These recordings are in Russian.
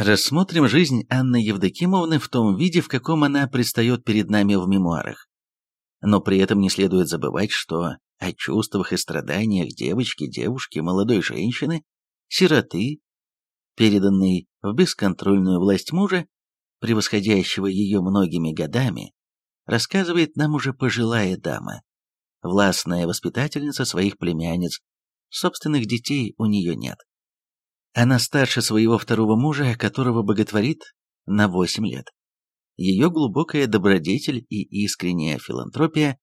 Рассмотрим жизнь Анны Евдокимовны в том виде, в каком она предстает перед нами в мемуарах. Но при этом не следует забывать, что о чувствах и страданиях девочки, девушки, молодой женщины, сироты, переданной в бесконтрольную власть мужа, превосходящего ее многими годами, рассказывает нам уже пожилая дама, властная воспитательница своих племянниц, собственных детей у нее нет. Она старше своего второго мужа, которого боготворит на 8 лет. Ее глубокая добродетель и искренняя филантропия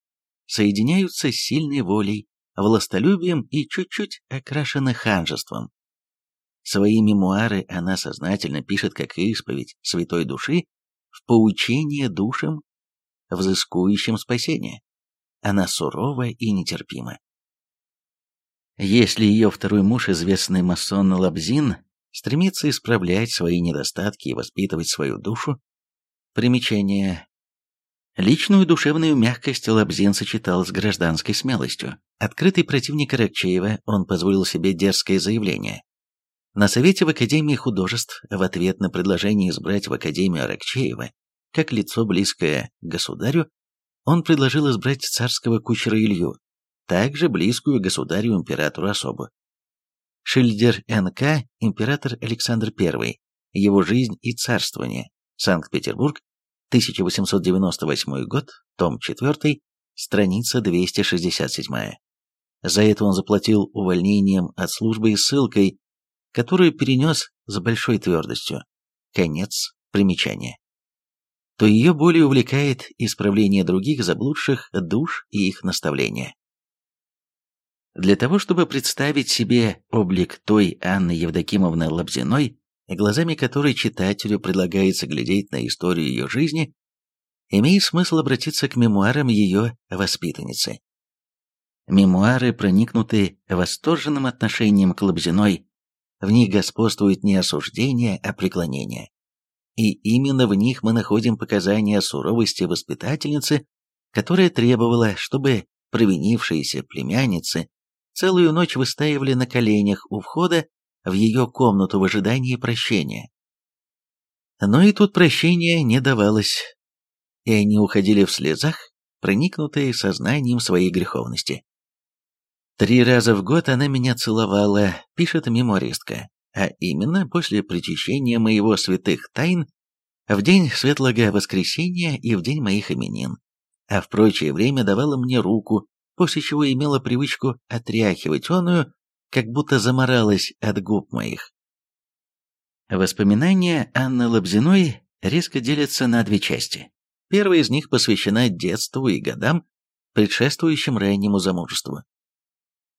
соединяются с сильной волей, властолюбием и чуть-чуть окрашены ханжеством. Свои мемуары она сознательно пишет как исповедь святой души в поучение душам, взыскующим спасение. Она сурова и нетерпима. Если ее второй муж, известный масон Лабзин, стремится исправлять свои недостатки и воспитывать свою душу, примечание Личную душевную мягкость Лабзин сочетал с гражданской смелостью. Открытый противник Рокчеева, он позволил себе дерзкое заявление. На Совете в Академии художеств в ответ на предложение избрать в Академию Аракчеева как лицо близкое государю, он предложил избрать царского кучера Илью, также близкую государю-императору особу. Шильдер Н.К. Император Александр I. Его жизнь и царствование. Санкт-Петербург. 1898 год. Том 4. Страница 267. За это он заплатил увольнением от службы и ссылкой, которую перенес с большой твердостью. Конец примечания. То ее более увлекает исправление других заблудших душ и их наставления. Для того, чтобы представить себе облик той Анны Евдокимовны Лобзиной, глазами которой читателю предлагается глядеть на историю ее жизни, имеет смысл обратиться к мемуарам ее воспитанницы. Мемуары проникнуты восторженным отношением к Лобзиной, в них господствует не осуждение, а преклонение. И именно в них мы находим показания суровости воспитательницы, которая требовала, чтобы провинившиеся племянницы целую ночь выстаивали на коленях у входа в ее комнату в ожидании прощения. Но и тут прощения не давалось, и они уходили в слезах, проникнутые сознанием своей греховности. «Три раза в год она меня целовала», — пишет мемористка, а именно после причащения моего святых тайн в день Светлого Воскресения и в день моих именин, а в прочее время давала мне руку, после чего имела привычку отряхивать оную, как будто заморалась от губ моих. Воспоминания Анны Лобзиной резко делятся на две части. Первая из них посвящена детству и годам, предшествующим раннему замужеству.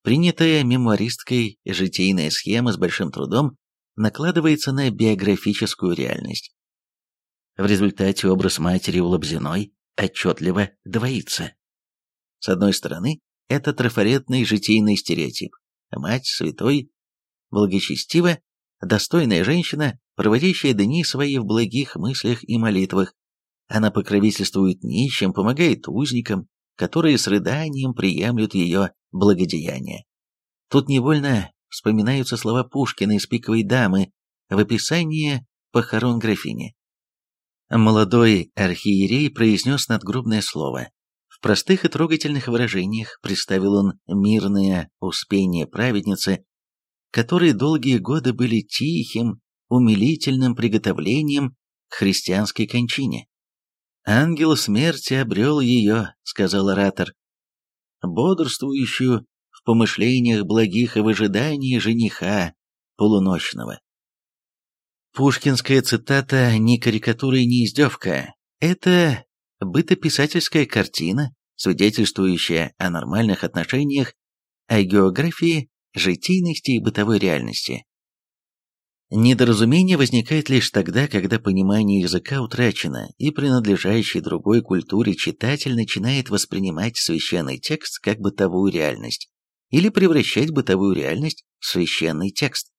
Принятая мемуаристкой житейная схема с большим трудом накладывается на биографическую реальность. В результате образ матери у Лобзиной отчетливо двоится. С одной стороны, это трафаретный житийный стереотип. Мать святой, благочестивая, достойная женщина, проводящая дни свои в благих мыслях и молитвах. Она покровительствует нищим, помогает узникам, которые с рыданием приемлют ее благодеяние. Тут невольно вспоминаются слова Пушкина из «Пиковой дамы» в описании похорон графини. Молодой архиерей произнес надгробное слово в простых и трогательных выражениях представил он мирное успение праведницы, которые долгие годы были тихим, умилительным приготовлением к христианской кончине. «Ангел смерти обрел ее», — сказал оратор, бодрствующую в помышлениях благих и в ожидании жениха полуночного. Пушкинская цитата не карикатура и не издевка. Это бытописательская картина, свидетельствующая о нормальных отношениях, о географии, житийности и бытовой реальности. Недоразумение возникает лишь тогда, когда понимание языка утрачено, и принадлежащий другой культуре читатель начинает воспринимать священный текст как бытовую реальность, или превращать бытовую реальность в священный текст.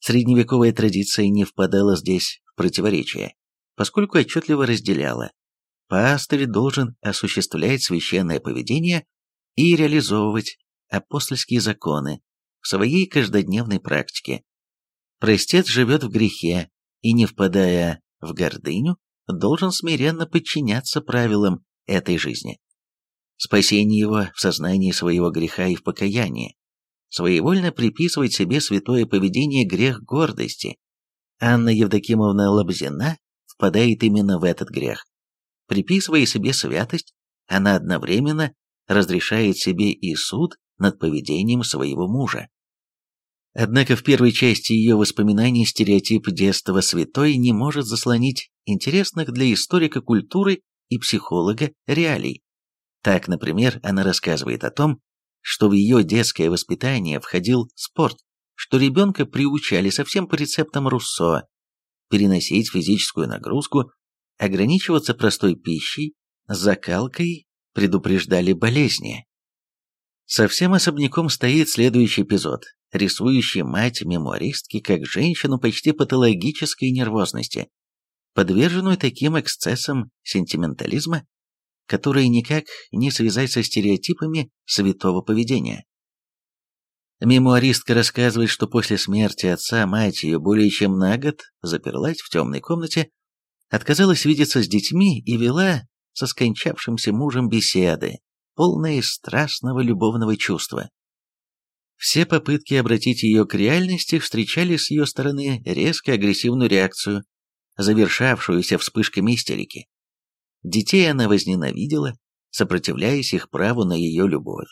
Средневековая традиция не впадала здесь в противоречие, поскольку отчетливо разделяла Пастырь должен осуществлять священное поведение и реализовывать апостольские законы в своей каждодневной практике. Простец живет в грехе, и, не впадая в гордыню, должен смиренно подчиняться правилам этой жизни. Спасение его в сознании своего греха и в покаянии. Своевольно приписывать себе святое поведение грех гордости. Анна Евдокимовна Лобзина впадает именно в этот грех. Приписывая себе святость, она одновременно разрешает себе и суд над поведением своего мужа. Однако в первой части ее воспоминаний стереотип детства святой не может заслонить интересных для историка культуры и психолога реалий. Так, например, она рассказывает о том, что в ее детское воспитание входил спорт, что ребенка приучали совсем по рецептам Руссо, переносить физическую нагрузку, ограничиваться простой пищей, закалкой, предупреждали болезни. Совсем особняком стоит следующий эпизод, рисующий мать мемуаристки как женщину почти патологической нервозности, подверженную таким эксцессам сентиментализма, которые никак не связать со стереотипами святого поведения. Мемуаристка рассказывает, что после смерти отца мать ее более чем на год заперлась в темной комнате, отказалась видеться с детьми и вела со скончавшимся мужем беседы, полные страстного любовного чувства. Все попытки обратить ее к реальности встречали с ее стороны резко агрессивную реакцию, завершавшуюся вспышками истерики. Детей она возненавидела, сопротивляясь их праву на ее любовь.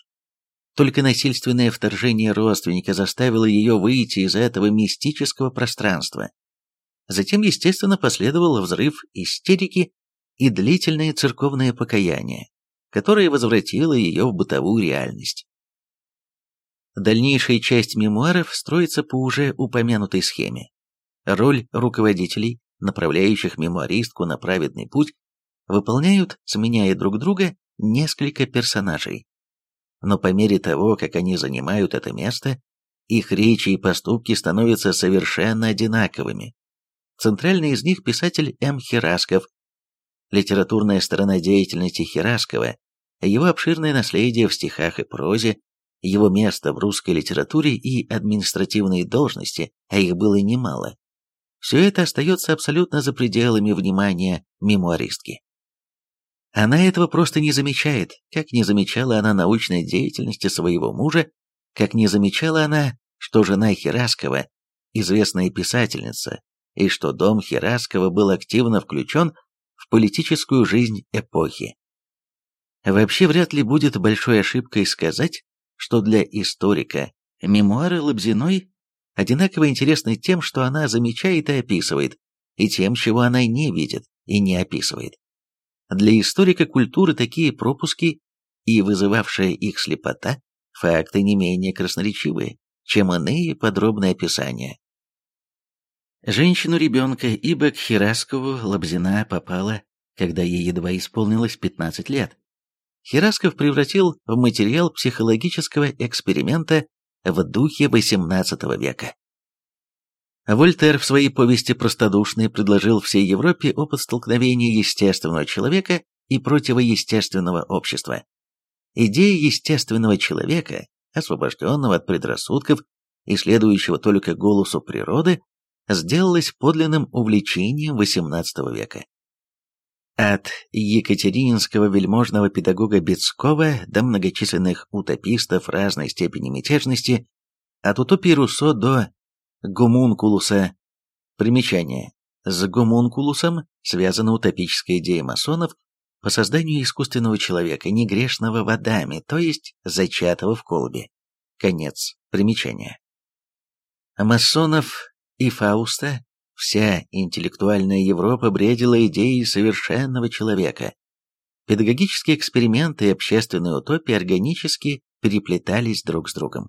Только насильственное вторжение родственника заставило ее выйти из этого мистического пространства. Затем, естественно, последовал взрыв истерики и длительное церковное покаяние, которое возвратило ее в бытовую реальность. Дальнейшая часть мемуаров строится по уже упомянутой схеме. Роль руководителей, направляющих мемуаристку на праведный путь, выполняют, сменяя друг друга, несколько персонажей. Но по мере того, как они занимают это место, их речи и поступки становятся совершенно одинаковыми. Центральный из них писатель М. Херасков. Литературная сторона деятельности Хераскова, его обширное наследие в стихах и прозе, его место в русской литературе и административные должности, а их было немало. Все это остается абсолютно за пределами внимания мемуаристки. Она этого просто не замечает, как не замечала она научной деятельности своего мужа, как не замечала она, что жена Хераскова – известная писательница, и что дом Хераскова был активно включен в политическую жизнь эпохи. Вообще вряд ли будет большой ошибкой сказать, что для историка мемуары Лобзиной одинаково интересны тем, что она замечает и описывает, и тем, чего она не видит и не описывает. Для историка культуры такие пропуски и вызывавшая их слепота – факты не менее красноречивые, чем иные подробные описания. Женщину-ребенка ибо к Хираскову Лобзина попала, когда ей едва исполнилось 15 лет. Хирасков превратил в материал психологического эксперимента в духе XVIII века. Вольтер в своей повести «Простодушный» предложил всей Европе опыт столкновения естественного человека и противоестественного общества. Идея естественного человека, освобожденного от предрассудков и следующего только голосу природы, сделалась подлинным увлечением XVIII века. От екатерининского вельможного педагога Бецкого до многочисленных утопистов разной степени мятежности, от утопии Руссо до гомункулуса. Примечание. С гомункулусом связана утопическая идея масонов по созданию искусственного человека, не грешного водами, то есть зачатого в колбе. Конец примечания. Масонов и Фауста Вся интеллектуальная Европа бредила идеей совершенного человека. Педагогические эксперименты и общественные утопии органически переплетались друг с другом.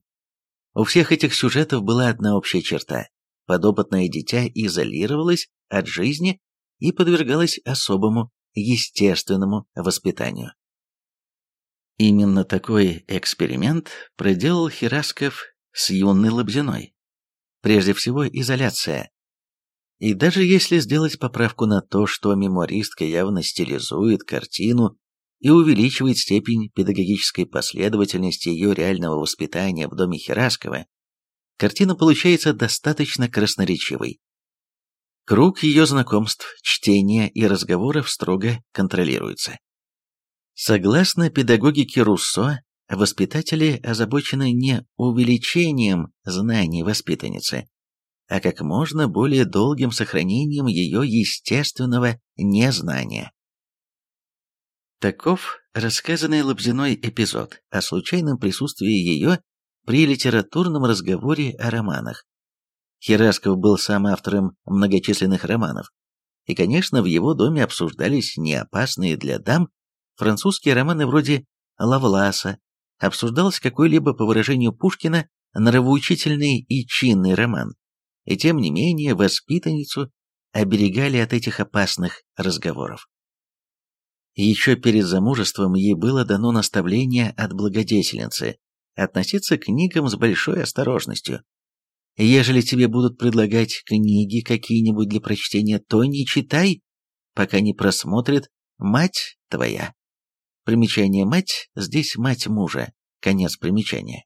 У всех этих сюжетов была одна общая черта. Подопытное дитя изолировалось от жизни и подвергалось особому, естественному воспитанию. Именно такой эксперимент проделал Херасков с юной Лобзиной. Прежде всего, изоляция, и даже если сделать поправку на то, что мемуаристка явно стилизует картину и увеличивает степень педагогической последовательности ее реального воспитания в доме Хераскова, картина получается достаточно красноречивой. Круг ее знакомств, чтения и разговоров строго контролируется. Согласно педагогике Руссо, воспитатели озабочены не увеличением знаний воспитанницы, а как можно более долгим сохранением ее естественного незнания. Таков рассказанный Лобзиной эпизод о случайном присутствии ее при литературном разговоре о романах. Херасков был сам автором многочисленных романов, и, конечно, в его доме обсуждались неопасные для дам французские романы вроде Лавласа, обсуждался какой-либо, по выражению Пушкина, нравоучительный и чинный роман, и тем не менее воспитанницу оберегали от этих опасных разговоров. Еще перед замужеством ей было дано наставление от благодетельницы относиться к книгам с большой осторожностью. Ежели тебе будут предлагать книги какие-нибудь для прочтения, то не читай, пока не просмотрит мать твоя. Примечание «мать» здесь мать мужа, конец примечания.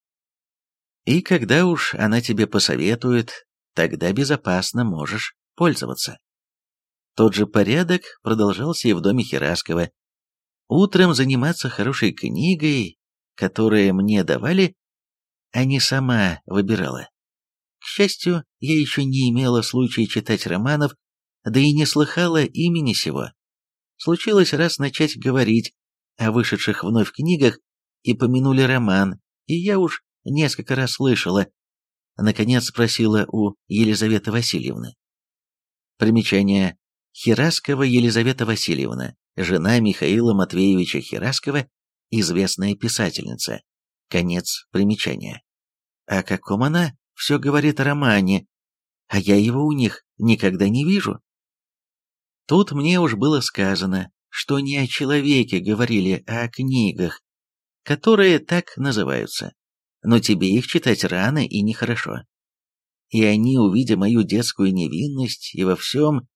И когда уж она тебе посоветует, тогда безопасно можешь пользоваться. Тот же порядок продолжался и в доме Хераскова. Утром заниматься хорошей книгой, которую мне давали, а не сама выбирала. К счастью, я еще не имела случая читать романов, да и не слыхала имени сего. Случилось раз начать говорить о вышедших вновь книгах и помянули роман, и я уж несколько раз слышала. Наконец спросила у Елизаветы Васильевны. Примечание. Хераскова Елизавета Васильевна, жена Михаила Матвеевича Хераскова, известная писательница. Конец примечания. О каком она все говорит о романе, а я его у них никогда не вижу. Тут мне уж было сказано, что не о человеке говорили, а о книгах, которые так называются. Но тебе их читать рано и нехорошо. И они, увидя мою детскую невинность и во всем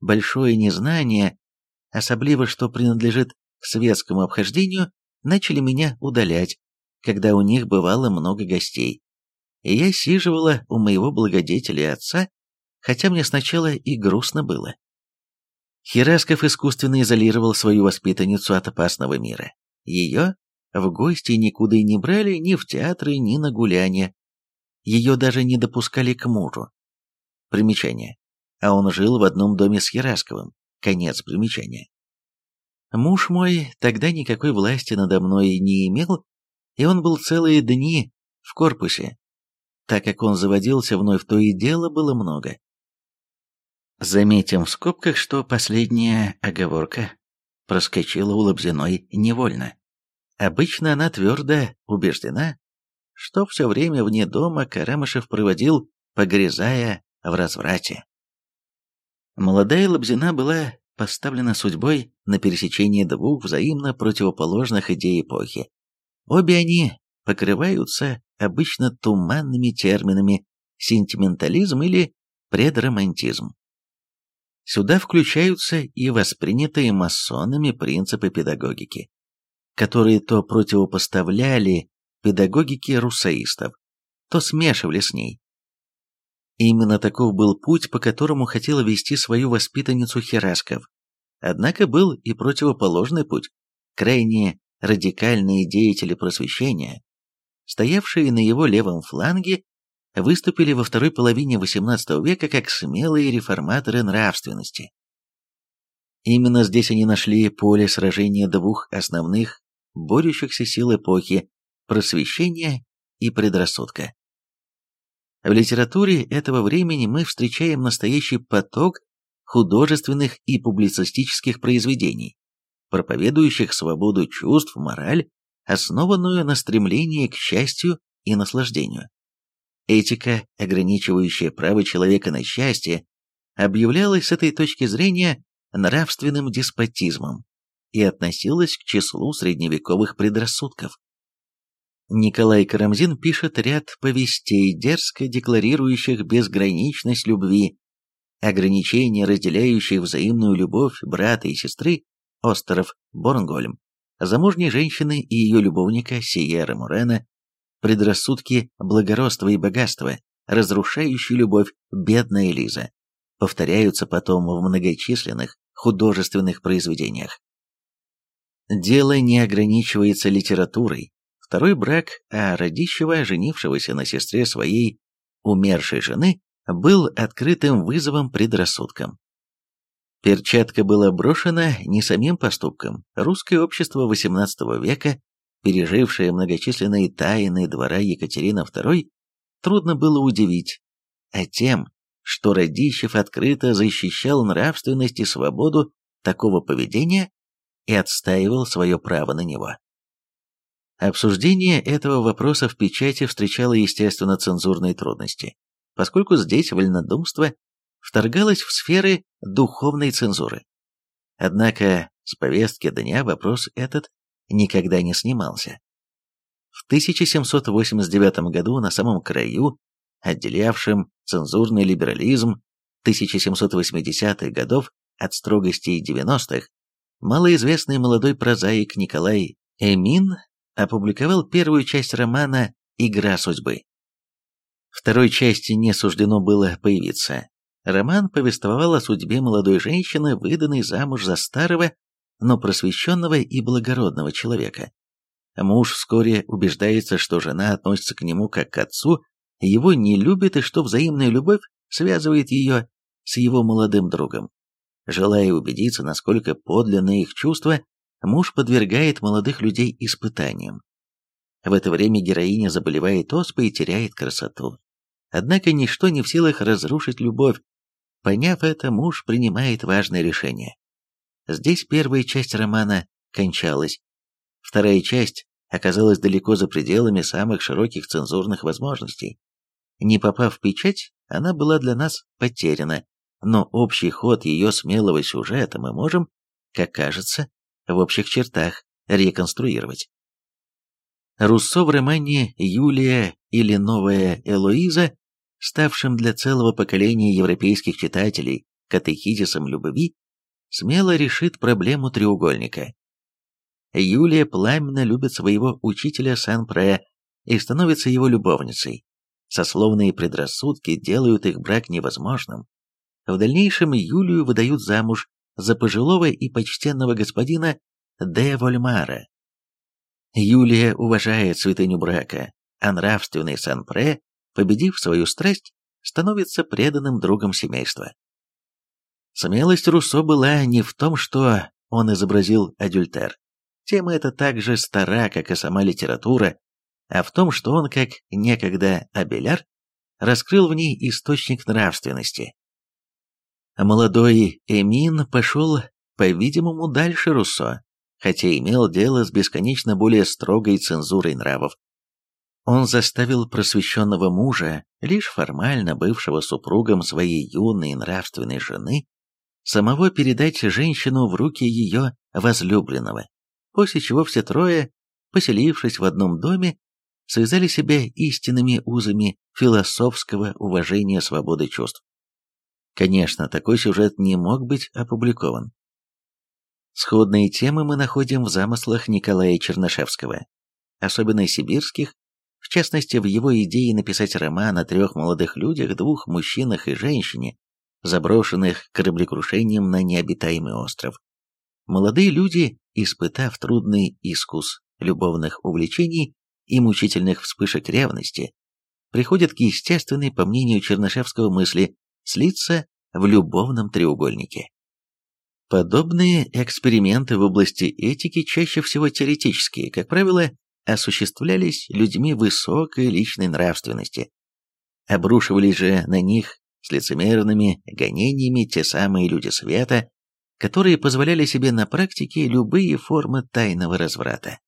большое незнание, особливо что принадлежит к светскому обхождению, начали меня удалять, когда у них бывало много гостей. И я сиживала у моего благодетеля отца, хотя мне сначала и грустно было. Херасков искусственно изолировал свою воспитанницу от опасного мира. Ее в гости никуда и не брали ни в театры, ни на гулянья. Ее даже не допускали к мужу. Примечание. А он жил в одном доме с Херасковым. Конец примечания. Муж мой тогда никакой власти надо мной не имел, и он был целые дни в корпусе. Так как он заводился вновь, то и дела было много. Заметим в скобках, что последняя оговорка проскочила у Лобзиной невольно. Обычно она твердо убеждена, что все время вне дома Карамышев проводил, погрязая в разврате. Молодая Лобзина была поставлена судьбой на пересечении двух взаимно противоположных идей эпохи. Обе они покрываются обычно туманными терминами сентиментализм или предромантизм. Сюда включаются и воспринятые масонами принципы педагогики, которые то противопоставляли педагогике руссоистов, то смешивали с ней. Именно таков был путь, по которому хотела вести свою воспитанницу Херасков. Однако был и противоположный путь. Крайне радикальные деятели просвещения, стоявшие на его левом фланге, выступили во второй половине XVIII века как смелые реформаторы нравственности. Именно здесь они нашли поле сражения двух основных борющихся сил эпохи – просвещения и предрассудка. В литературе этого времени мы встречаем настоящий поток художественных и публицистических произведений, проповедующих свободу чувств, мораль, основанную на стремлении к счастью и наслаждению. Этика, ограничивающая право человека на счастье, объявлялась с этой точки зрения нравственным деспотизмом и относилась к числу средневековых предрассудков. Николай Карамзин пишет ряд повестей, дерзко декларирующих безграничность любви, ограничения, разделяющих взаимную любовь брата и сестры, остров Борнгольм, замужней женщины и ее любовника Сиера Мурена, предрассудки благородства и богатства, разрушающие любовь, бедная Лиза, повторяются потом в многочисленных художественных произведениях. Дело не ограничивается литературой. Второй брак а Радищева, женившегося на сестре своей умершей жены, был открытым вызовом предрассудкам. Перчатка была брошена не самим поступком. Русское общество XVIII века, пережившее многочисленные тайны двора Екатерины II, трудно было удивить, а тем, что Радищев открыто защищал нравственность и свободу такого поведения и отстаивал свое право на него. Обсуждение этого вопроса в печати встречало, естественно, цензурные трудности, поскольку здесь вольнодумство вторгалось в сферы духовной цензуры. Однако с повестки дня вопрос этот никогда не снимался. В 1789 году на самом краю, отделявшим цензурный либерализм 1780-х годов от строгостей 90-х, малоизвестный молодой прозаик Николай Эмин опубликовал первую часть романа «Игра судьбы». Второй части не суждено было появиться. Роман повествовал о судьбе молодой женщины, выданной замуж за старого, но просвещенного и благородного человека. Муж вскоре убеждается, что жена относится к нему как к отцу, его не любит и что взаимная любовь связывает ее с его молодым другом. Желая убедиться, насколько подлинны их чувства, муж подвергает молодых людей испытаниям. В это время героиня заболевает оспой и теряет красоту. Однако ничто не в силах разрушить любовь. Поняв это, муж принимает важное решение. Здесь первая часть романа кончалась. Вторая часть оказалась далеко за пределами самых широких цензурных возможностей. Не попав в печать, она была для нас потеряна, но общий ход ее смелого сюжета мы можем, как кажется, в общих чертах реконструировать. Руссо в романе «Юлия» или «Новая Элоиза», ставшим для целого поколения европейских читателей катехизисом любви, смело решит проблему треугольника. Юлия пламенно любит своего учителя Сан-Пре и становится его любовницей. Сословные предрассудки делают их брак невозможным. В дальнейшем Юлию выдают замуж за пожилого и почтенного господина де Вольмара. Юлия уважает святыню брака, а нравственный Сан-Пре, победив свою страсть, становится преданным другом семейства. Смелость Руссо была не в том, что он изобразил адюльтер. Тема эта так же стара, как и сама литература, а в том, что он, как некогда Абеляр, раскрыл в ней источник нравственности. Молодой Эмин пошел, по-видимому, дальше Руссо, хотя имел дело с бесконечно более строгой цензурой нравов. Он заставил просвещенного мужа, лишь формально бывшего супругом своей юной нравственной жены, самого передать женщину в руки ее возлюбленного, после чего все трое, поселившись в одном доме, связали себя истинными узами философского уважения свободы чувств. Конечно, такой сюжет не мог быть опубликован. Сходные темы мы находим в замыслах Николая Чернышевского, особенно сибирских, в частности в его идее написать роман о трех молодых людях, двух мужчинах и женщине, заброшенных кораблекрушением на необитаемый остров. Молодые люди, испытав трудный искус любовных увлечений и мучительных вспышек ревности, приходят к естественной, по мнению Чернышевского, мысли слиться в любовном треугольнике. Подобные эксперименты в области этики чаще всего теоретические, как правило, осуществлялись людьми высокой личной нравственности. Обрушивались же на них с лицемерными гонениями те самые люди света, которые позволяли себе на практике любые формы тайного разврата.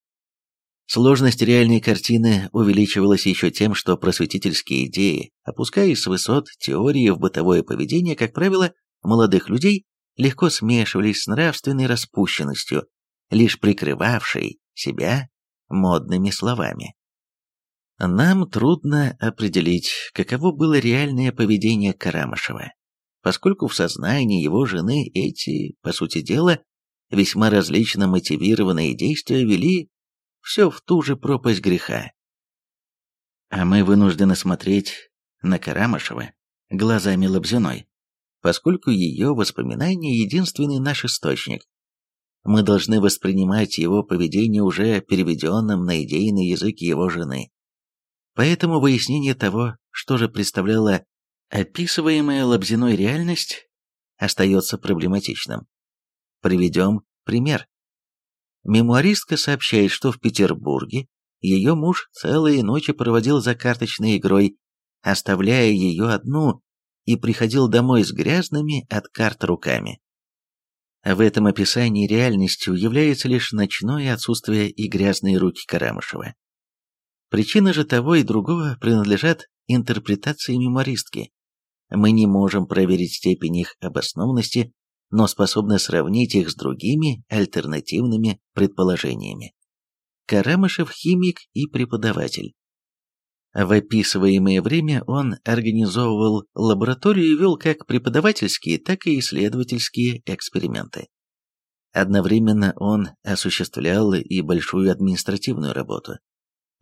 Сложность реальной картины увеличивалась еще тем, что просветительские идеи, опускаясь с высот теории в бытовое поведение, как правило, молодых людей, легко смешивались с нравственной распущенностью, лишь прикрывавшей себя модными словами. Нам трудно определить, каково было реальное поведение Карамышева, поскольку в сознании его жены эти, по сути дела, весьма различно мотивированные действия вели все в ту же пропасть греха. А мы вынуждены смотреть на Карамышева глазами Лобзиной, поскольку ее воспоминания – единственный наш источник. Мы должны воспринимать его поведение уже переведенным на идейный язык его жены. Поэтому выяснение того, что же представляла описываемая Лобзиной реальность, остается проблематичным. Приведем пример. Мемуаристка сообщает, что в Петербурге ее муж целые ночи проводил за карточной игрой, оставляя ее одну, и приходил домой с грязными от карт руками. В этом описании реальностью является лишь ночное отсутствие и грязные руки Карамышева. Причины же того и другого принадлежат интерпретации мемуаристки. Мы не можем проверить степень их обоснованности, но способны сравнить их с другими альтернативными предположениями. Карамышев – химик и преподаватель. В описываемое время он организовывал лабораторию и вел как преподавательские, так и исследовательские эксперименты. Одновременно он осуществлял и большую административную работу.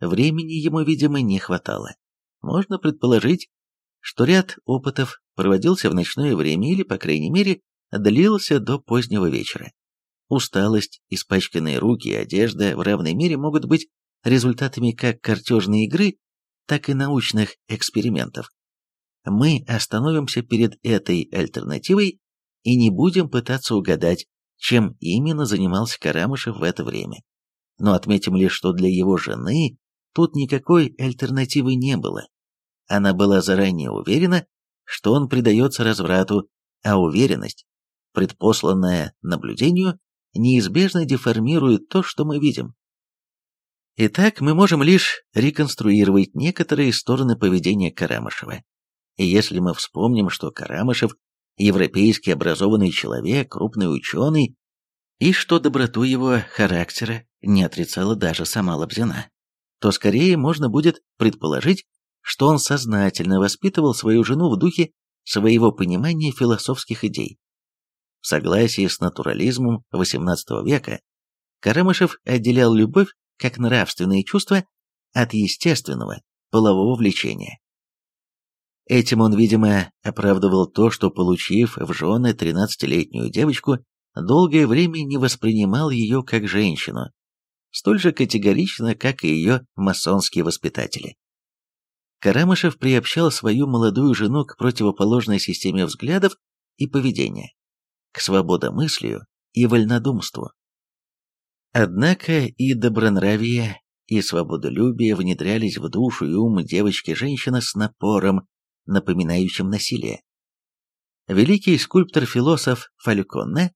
Времени ему, видимо, не хватало. Можно предположить, что ряд опытов проводился в ночное время или, по крайней мере, длился до позднего вечера. Усталость, испачканные руки и одежда в равной мере могут быть результатами как картежной игры, так и научных экспериментов. Мы остановимся перед этой альтернативой и не будем пытаться угадать, чем именно занимался Карамышев в это время. Но отметим лишь, что для его жены тут никакой альтернативы не было. Она была заранее уверена, что он предается разврату, а уверенность, предпосланная наблюдению, неизбежно деформирует то, что мы видим. Итак, мы можем лишь реконструировать некоторые стороны поведения Карамышева. И если мы вспомним, что Карамышев – европейский образованный человек, крупный ученый, и что доброту его характера не отрицала даже сама Лобзина, то скорее можно будет предположить, что он сознательно воспитывал свою жену в духе своего понимания философских идей. В согласии с натурализмом XVIII века Карамышев отделял любовь как нравственные чувства от естественного полового влечения. Этим он, видимо, оправдывал то, что, получив в жены 13-летнюю девочку, долгое время не воспринимал ее как женщину, столь же категорично, как и ее масонские воспитатели. Карамышев приобщал свою молодую жену к противоположной системе взглядов и поведения, к свободомыслию и вольнодумству. Однако и добронравие, и свободолюбие внедрялись в душу и ум девочки-женщины с напором, напоминающим насилие. Великий скульптор-философ Фальконне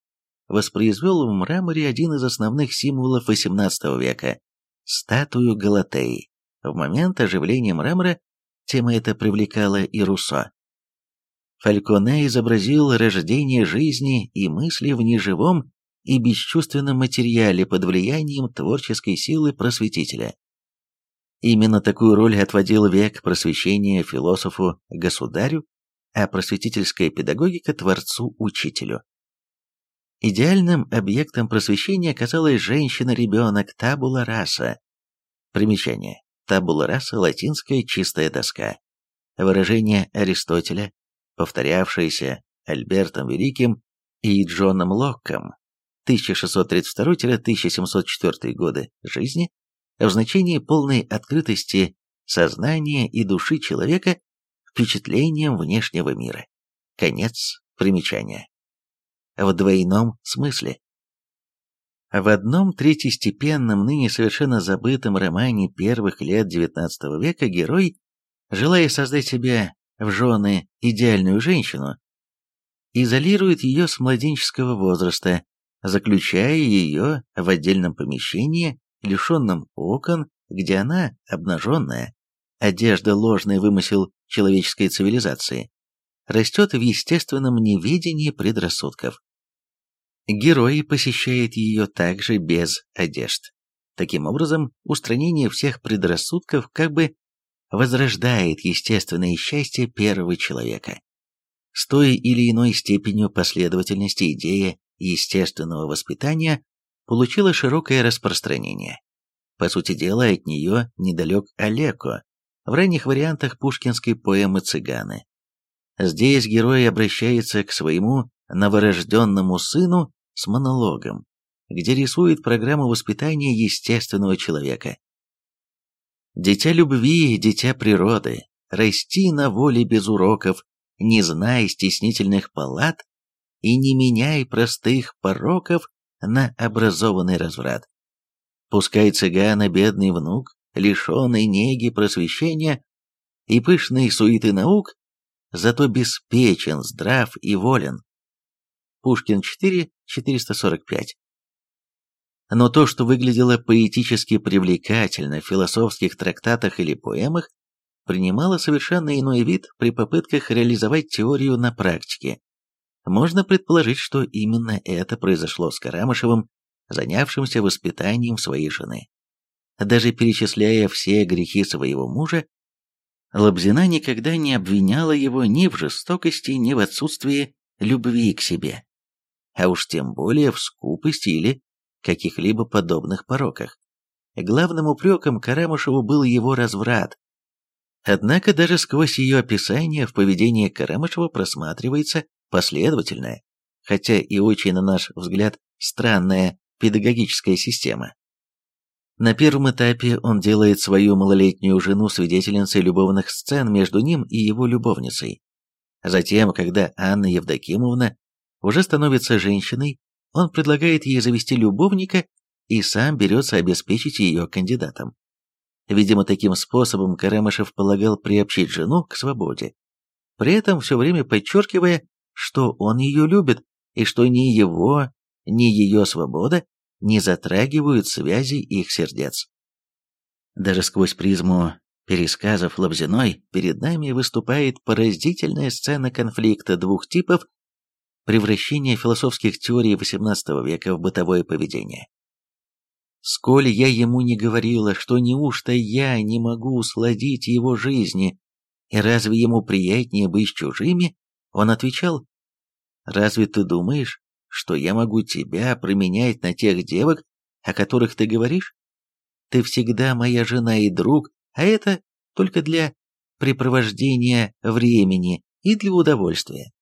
воспроизвел в мраморе один из основных символов XVIII века – статую Галатеи. В момент оживления мрамора тема эта привлекала и Руссо. Фальконе изобразил рождение жизни и мысли в неживом и бесчувственном материале под влиянием творческой силы просветителя. Именно такую роль отводил век просвещения философу-государю, а просветительская педагогика – творцу-учителю. Идеальным объектом просвещения оказалась женщина-ребенок табула раса. Примечание. Табула раса – латинская чистая доска. Выражение Аристотеля, повторявшееся Альбертом Великим и Джоном Локком 1632-1704 годы жизни в значении полной открытости сознания и души человека впечатлением внешнего мира. Конец примечания. В двойном смысле. В одном третьестепенном, ныне совершенно забытом романе первых лет XIX века герой, желая создать себе в жены идеальную женщину, изолирует ее с младенческого возраста, заключая ее в отдельном помещении, лишенном окон, где она, обнаженная, одежда ложный вымысел человеческой цивилизации, растет в естественном неведении предрассудков. Герой посещает ее также без одежд. Таким образом, устранение всех предрассудков как бы возрождает естественное счастье первого человека. С той или иной степенью последовательности идея естественного воспитания получила широкое распространение. По сути дела, от нее недалек Олеко в ранних вариантах пушкинской поэмы «Цыганы». Здесь герой обращается к своему новорожденному сыну с монологом, где рисует программу воспитания естественного человека. Дитя любви, дитя природы, расти на воле без уроков, не зная стеснительных палат и не меняй простых пороков на образованный разврат. Пускай цыгана бедный внук, лишенный неги просвещения и пышной суеты наук, зато беспечен, здрав и волен. Пушкин 4, 445. Но то, что выглядело поэтически привлекательно в философских трактатах или поэмах, принимало совершенно иной вид при попытках реализовать теорию на практике. Можно предположить, что именно это произошло с Карамышевым, занявшимся воспитанием своей жены. Даже перечисляя все грехи своего мужа, Лобзина никогда не обвиняла его ни в жестокости, ни в отсутствии любви к себе, а уж тем более в скупости или каких-либо подобных пороках. Главным упреком Карамышеву был его разврат. Однако даже сквозь ее описание в поведении Карамышева просматривается последовательная, хотя и очень, на наш взгляд, странная педагогическая система. На первом этапе он делает свою малолетнюю жену свидетельницей любовных сцен между ним и его любовницей. Затем, когда Анна Евдокимовна уже становится женщиной, он предлагает ей завести любовника и сам берется обеспечить ее кандидатом. Видимо, таким способом Карамышев полагал приобщить жену к свободе, при этом все время подчеркивая, что он ее любит и что ни его, ни ее свобода не затрагивают связи их сердец. Даже сквозь призму пересказов Лобзиной перед нами выступает поразительная сцена конфликта двух типов превращения философских теорий XVIII века в бытовое поведение. Сколь я ему не говорила, что неужто я не могу усладить его жизни, и разве ему приятнее быть чужими, он отвечал, «Разве ты думаешь, что я могу тебя променять на тех девок, о которых ты говоришь? Ты всегда моя жена и друг, а это только для препровождения времени и для удовольствия.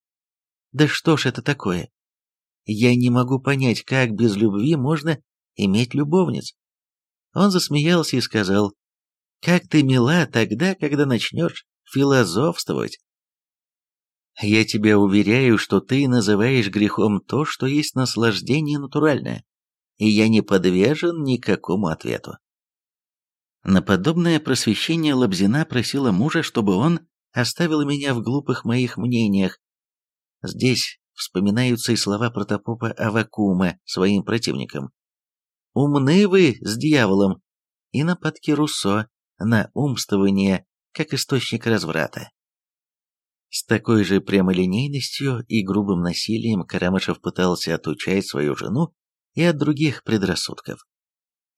Да что ж это такое? Я не могу понять, как без любви можно иметь любовниц. Он засмеялся и сказал, «Как ты мила тогда, когда начнешь философствовать». Я тебя уверяю, что ты называешь грехом то, что есть наслаждение натуральное, и я не подвержен никакому ответу. На подобное просвещение Лобзина просила мужа, чтобы он оставил меня в глупых моих мнениях. Здесь вспоминаются и слова протопопа Авакума своим противникам. «Умны вы с дьяволом!» и нападки Руссо на умствование как источник разврата. С такой же прямолинейностью и грубым насилием Карамышев пытался отучать свою жену и от других предрассудков.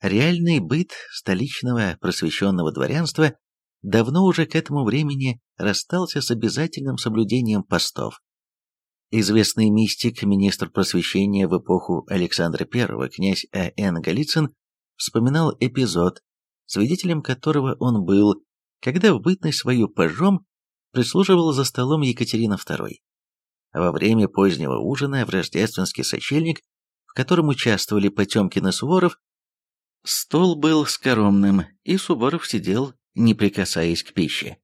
Реальный быт столичного просвещенного дворянства давно уже к этому времени расстался с обязательным соблюдением постов. Известный мистик, министр просвещения в эпоху Александра I, князь А.Н. Голицын, вспоминал эпизод, свидетелем которого он был, когда в бытность свою пожом прислуживал за столом Екатерина II. Во время позднего ужина в рождественский сочельник, в котором участвовали Потемкин и Суворов, стол был скоромным, и Суворов сидел, не прикасаясь к пище.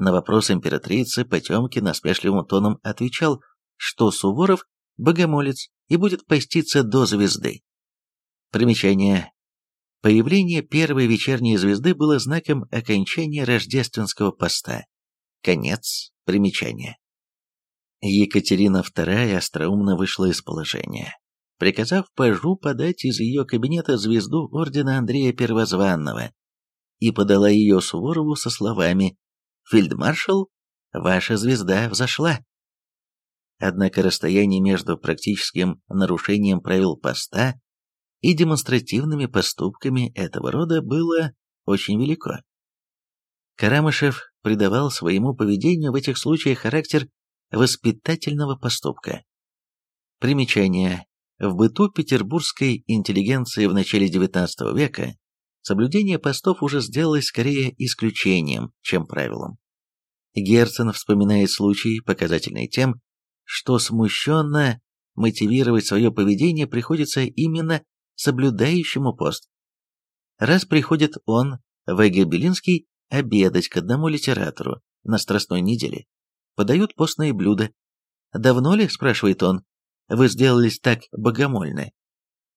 На вопрос императрицы Потемкин насмешливым тоном отвечал, что Суворов – богомолец и будет поститься до звезды. Примечание. Появление первой вечерней звезды было знаком окончания рождественского поста. Конец примечания. Екатерина II остроумно вышла из положения, приказав пажу подать из ее кабинета звезду ордена Андрея Первозванного и подала ее Суворову со словами «Фельдмаршал, ваша звезда взошла». Однако расстояние между практическим нарушением правил поста и демонстративными поступками этого рода было очень велико. Карамышев придавал своему поведению в этих случаях характер воспитательного поступка. Примечание. В быту петербургской интеллигенции в начале XIX века соблюдение постов уже сделалось скорее исключением, чем правилом. Герцен вспоминает случай, показательный тем, что смущенно мотивировать свое поведение приходится именно соблюдающему пост. Раз приходит он, В.Г. Белинский, обедать к одному литератору на Страстной неделе, подают постные блюда. «Давно ли?» – спрашивает он. «Вы сделались так богомольны».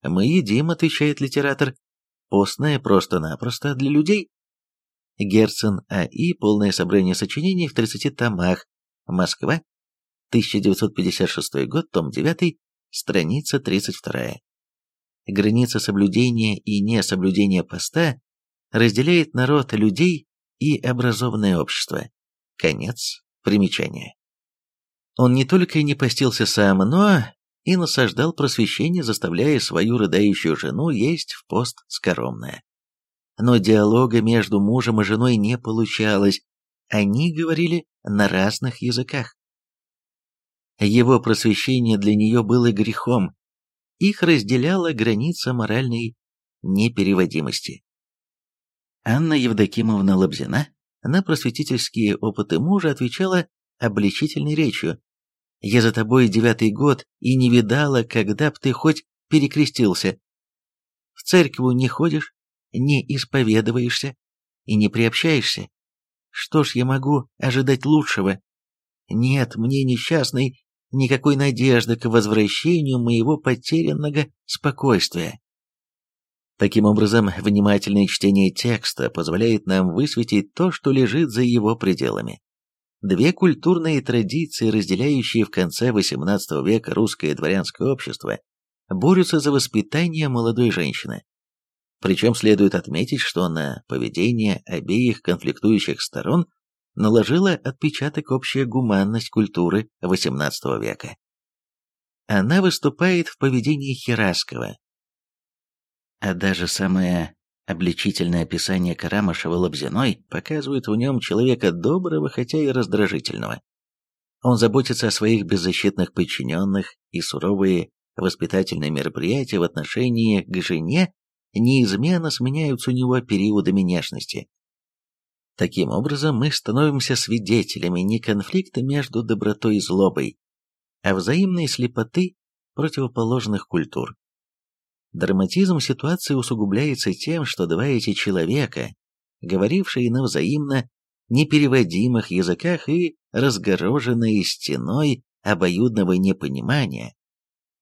«Мы едим», – отвечает литератор. «Постное просто-напросто для людей». Герцен А.И. Полное собрание сочинений в 30 томах. Москва. 1956 год, том 9, страница 32. Граница соблюдения и несоблюдения поста разделяет народ людей и образованное общество. Конец примечания. Он не только не постился сам, но и насаждал просвещение, заставляя свою рыдающую жену есть в пост скоромное. Но диалога между мужем и женой не получалось, они говорили на разных языках. Его просвещение для нее было грехом, их разделяла граница моральной непереводимости. Анна Евдокимовна Лобзина на просветительские опыты мужа отвечала обличительной речью. «Я за тобой девятый год и не видала, когда б ты хоть перекрестился. В церковь не ходишь, не исповедуешься и не приобщаешься. Что ж я могу ожидать лучшего? Нет, мне несчастный никакой надежды к возвращению моего потерянного спокойствия. Таким образом, внимательное чтение текста позволяет нам высветить то, что лежит за его пределами. Две культурные традиции, разделяющие в конце XVIII века русское дворянское общество, борются за воспитание молодой женщины. Причем следует отметить, что на поведение обеих конфликтующих сторон наложила отпечаток общая гуманность культуры XVIII века. Она выступает в поведении Хераскова, а даже самое обличительное описание Карамышева Лобзиной показывает в нем человека доброго, хотя и раздражительного. Он заботится о своих беззащитных подчиненных, и суровые воспитательные мероприятия в отношении к жене неизменно сменяются у него периодами нежности. Таким образом, мы становимся свидетелями не конфликта между добротой и злобой, а взаимной слепоты противоположных культур. Драматизм ситуации усугубляется тем, что два эти человека, говорившие на взаимно непереводимых языках и разгороженные стеной обоюдного непонимания,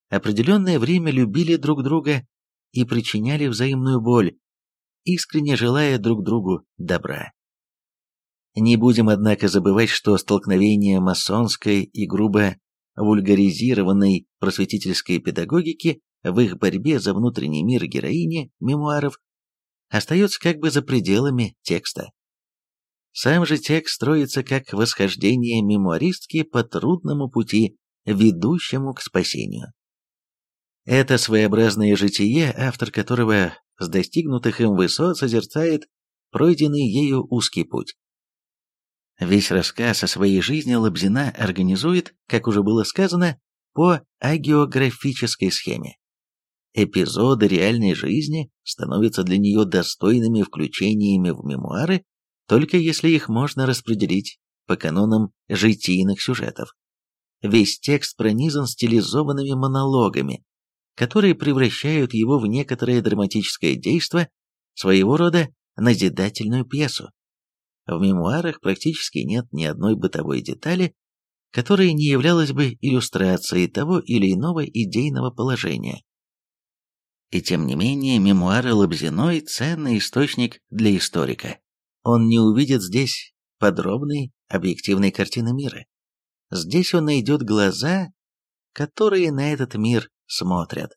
определенное время любили друг друга и причиняли взаимную боль, искренне желая друг другу добра. Не будем, однако, забывать, что столкновение масонской и грубо вульгаризированной просветительской педагогики в их борьбе за внутренний мир героини мемуаров остается как бы за пределами текста. Сам же текст строится как восхождение мемуаристки по трудному пути, ведущему к спасению. Это своеобразное житие, автор которого с достигнутых им высот созерцает пройденный ею узкий путь. Весь рассказ о своей жизни Лобзина организует, как уже было сказано, по агеографической схеме. Эпизоды реальной жизни становятся для нее достойными включениями в мемуары, только если их можно распределить по канонам житийных сюжетов. Весь текст пронизан стилизованными монологами, которые превращают его в некоторое драматическое действо, своего рода назидательную пьесу. В мемуарах практически нет ни одной бытовой детали, которая не являлась бы иллюстрацией того или иного идейного положения. И тем не менее, мемуары Лобзиной – ценный источник для историка. Он не увидит здесь подробной, объективной картины мира. Здесь он найдет глаза, которые на этот мир смотрят.